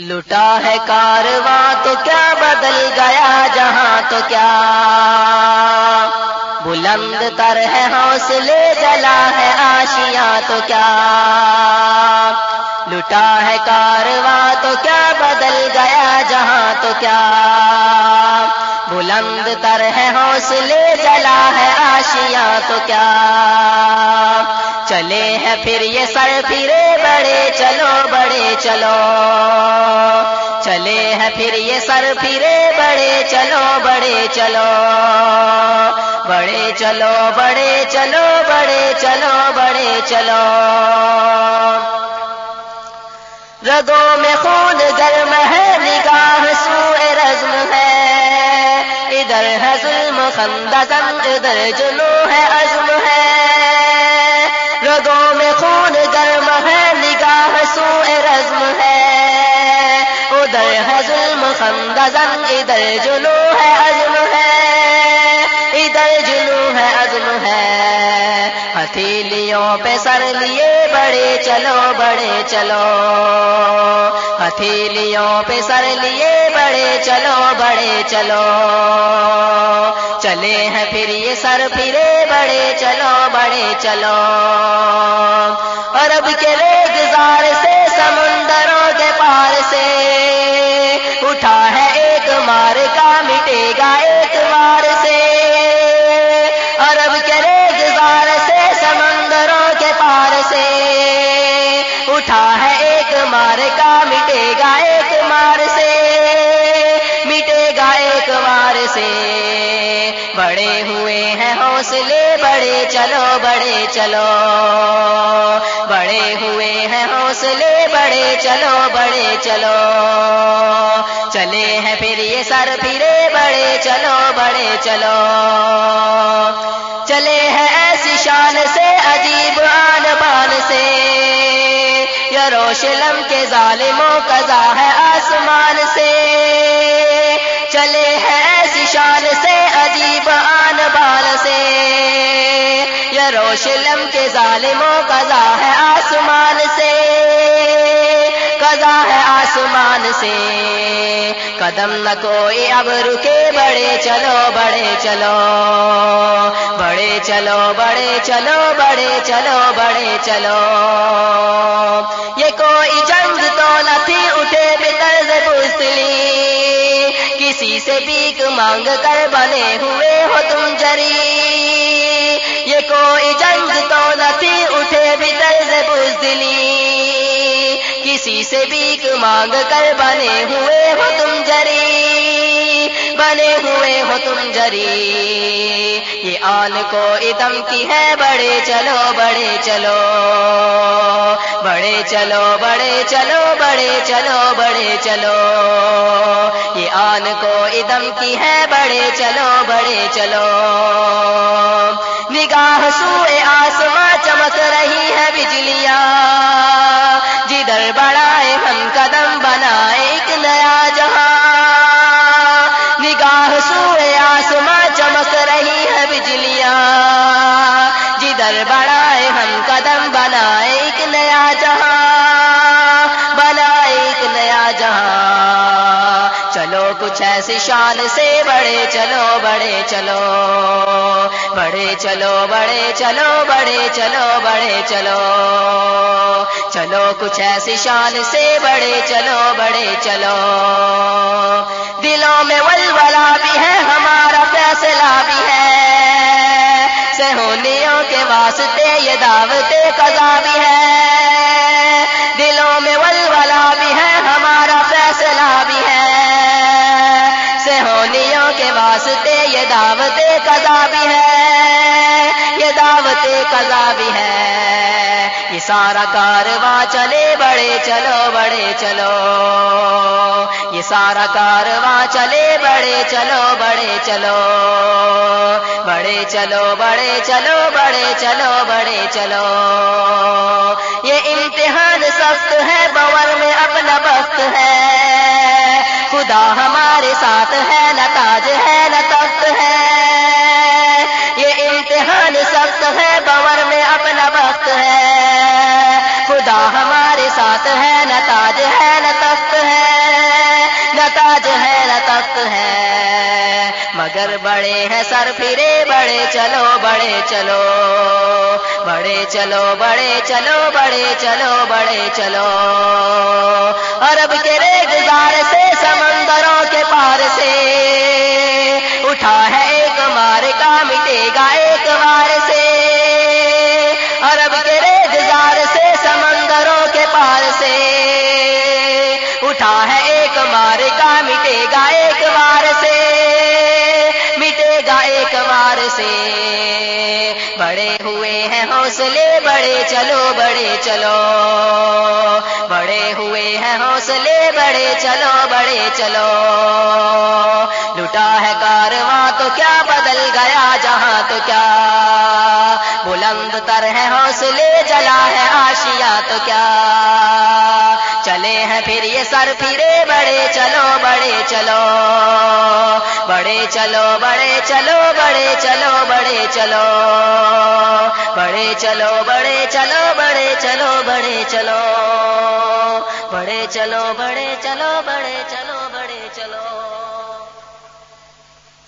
لٹا ہے کارواں تو کیا بدل گیا جہاں تو کیا؟ بلند تر ہے حوصلے، جلا ہے آشیاں تو کیا؟ لٹا ہے کارواں تو کیا بدل گیا جہاں تو کیا؟ بلند تر ہے حوصلے، جلا ہے آشیاں تو کیا؟ چلے ہیں پھر یہ سر پھرے بڑے چلو بڑے چلو چلے ہیں پھر یہ سر پھرے بڑے چلو بڑے چلو بڑے چلو بڑے چلو بڑے چلو بڑے چلو ردوں میں خون گرم ہے، نگاہ سو رزم ہے۔ ادھر ہے ظلم خندزن ادھر جنو ہے، عزم ہے۔ رگوں میں خون گرم ہے، نگاہ سو رزم ہے۔ ادھر ہے ظلم خندزن ادھر جنو ہے، عزم ہے۔ ادھر جنو ہے، عزم ہے۔ ہتھیلیوں پہ سر لیے بڑے چلو بڑے چلو۔ ہتھیلیوں پہ سر لیے بڑے چلو بڑے چلو۔ چلے ہیں پھر یہ سر، پھرے بڑے چلو۔ بڑے چلو۔ عرب کے ریگزار سے سمندروں کے پار سے۔ اٹھا ہے ایک مار کا مٹے گا ایک بار سے۔ عرب کے ریگزار سے سمندروں کے پار سے۔ اٹھا ہے ایک مار کا مٹے گا ایک مار سے۔ مٹے گا ایک مار سے۔ بڑے ہوئے ہیں حوصلے، بڑے چلو بڑے چلو۔ بڑے ہوئے ہیں حوصلے، بڑے چلو بڑے چلو۔ چلے ہیں پھر یہ سر پھرے، بڑے چلو بڑے چلو۔ چلے ہیں ایسی شان سے، عجیب آن بان سے۔ یروشلم کے ظالموں قضا یروشلم کے ظالموں قضا ہے آسمان سے، قضا ہے آسمان سے۔ قدم نہ کوئی اب رکے، بڑے چلو بڑے چلو۔ بڑے چلو بڑے چلو بڑے چلو بڑے چلو۔ یہ کوئی جنگ تو نہ تھی، اٹھے بے طرز بزدلی کسی سے بیک مانگ کر بنے ہوئے ہو تم جری۔ کسی سے بیک مانگ کر بنے ہوئے ہو تم جری، بنے ہوئے ہو تم جری۔ یہ آن کو ادم کی ہے، بڑے چلو بڑے چلو۔ بڑے چلو بڑے چلو بڑے چلو بڑے چلو۔ یہ آن کو ادم کی ہے، بڑے چلو بڑے چلو۔ نگاہ سوئے آسماں چمک رہی ہے، بجلیاں۔ نگاہ سوئے آسماں چمک رہی ہے بجلیاں۔ جی جدھر بڑھائے کچھ ایسی شان سے بڑے چلو بڑے چلو بڑے چلو بڑے چلو بڑے چلو بڑے چلو چلو کچھ ایسی شان سے بڑے چلو بڑے چلو۔ دلوں میں ولولا بھی ہے، ہمارا فیصلہ بھی ہے۔ سہونیوں کے واسطے یہ دعوت قضا بھی سارا کارواں چلے بڑے، چلو بڑے، چلو۔ یہ سارا کارواں چلے بڑے، چلو بڑے چلو۔ بڑے چلو بڑے چلو بڑے چلو بڑے، چلو۔ یہ امتحان سخت ہے بور میں اپنا وقت ہے۔ خدا ہمارے ساتھ ہے نہ تاج ہے نہ تاج ہے، نہ تاج ہے، نہ تخت ہے۔ نہ تاج ہے، نہ تخت ہے۔ مگر بڑے ہیں سر پھرے، بڑے چلو بڑے چلو۔ بڑے چلو بڑے چلو بڑے چلو بڑے چلو۔ عرب کے رے بڑے ہوئے ہیں حوصلے، بڑے چلو بڑے چلو۔ بڑے ہوئے ہیں حوصلے، بڑے چلو بڑے چلو۔ لٹا ہے کارواں تو کیا بدل گیا؟ جہاں تو کیا؟ بلند تر ہے حوصلے، جلا ہے آشیا تو کیا؟ چلے ہیں پھر یہ سر پھرے، بڑے چلو بڑے چلو۔ بڑے چلو بڑے چلو بڑے چلو بڑے چلو بڑے چلو بڑے چلو بڑے چلو بڑے چلو بڑے چلو بڑے چلو بڑے چلو بڑے چلو